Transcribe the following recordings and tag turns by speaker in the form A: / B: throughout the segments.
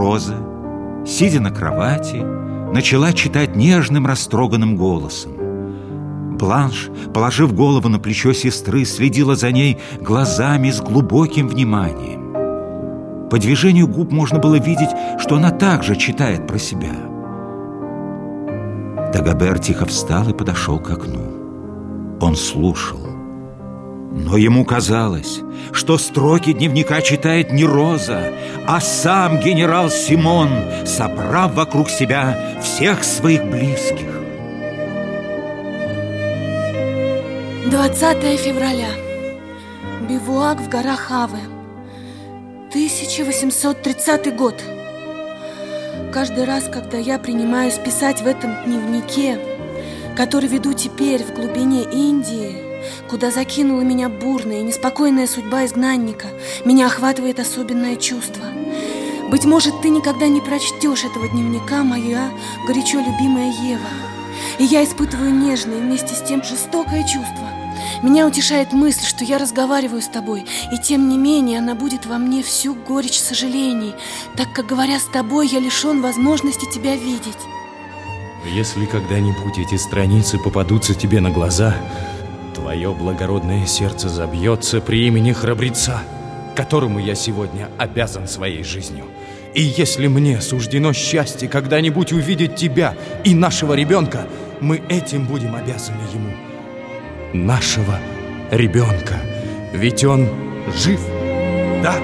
A: Роза, сидя на кровати, начала читать нежным растроганным голосом. Бланш, положив голову на плечо сестры, следила за ней глазами с глубоким вниманием. По движению губ можно было видеть, что она также читает про себя. Дагобер тихо встал и подошел к окну. Он слушал. Но ему казалось, что строки дневника читает не Роза, а сам генерал Симон, собрав вокруг себя всех своих близких.
B: 20 февраля. Бивуак в горах Авы. 1830 год. Каждый раз, когда я принимаюсь писать в этом дневнике, который веду теперь в глубине Индии, куда закинула меня бурная и неспокойная судьба изгнанника, меня охватывает особенное чувство. Быть может, ты никогда не прочтешь этого дневника, моя горячо любимая Ева. И я испытываю нежное вместе с тем жестокое чувство. Меня утешает мысль, что я разговариваю с тобой, и тем не менее она будет во мне всю горечь сожалений, так как, говоря с тобой, я лишен возможности тебя видеть.
C: Если когда-нибудь эти страницы попадутся тебе на глаза, Твое благородное сердце забьется при имени храбреца, которому я сегодня обязан своей жизнью. И если мне суждено счастье когда-нибудь увидеть тебя и нашего ребенка, мы этим будем обязаны ему. Нашего ребенка. Ведь он жив, да?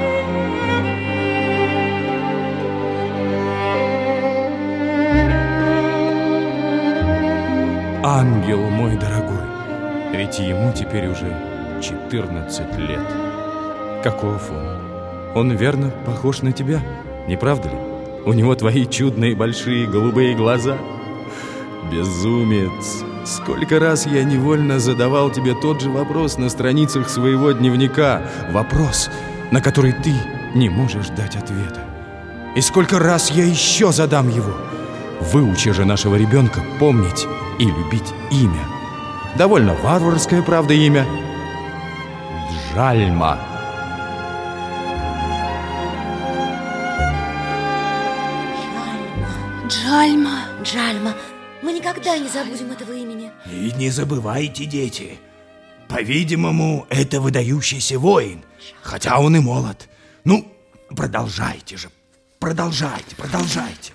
C: Ангел мой дорогой, ведь ему теперь уже 14 лет. Каков он? Он верно похож на тебя, не правда ли? У него твои чудные большие голубые глаза. Безумец! Сколько раз я невольно задавал тебе тот же вопрос на страницах своего дневника. Вопрос, на который ты не можешь дать ответа. И сколько раз я еще задам его. Выучи же нашего ребенка помнить и любить имя – Довольно варварское, правда, имя. Джальма.
B: Джальма.
D: Джальма. Мы никогда не забудем этого имени.
E: И не забывайте, дети. По-видимому, это выдающийся воин, хотя он и молод. Ну, продолжайте же, продолжайте, продолжайте.